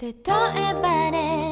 Det tar er bare